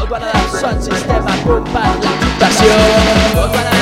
Recuerda las once, sistema, culpa, reputación.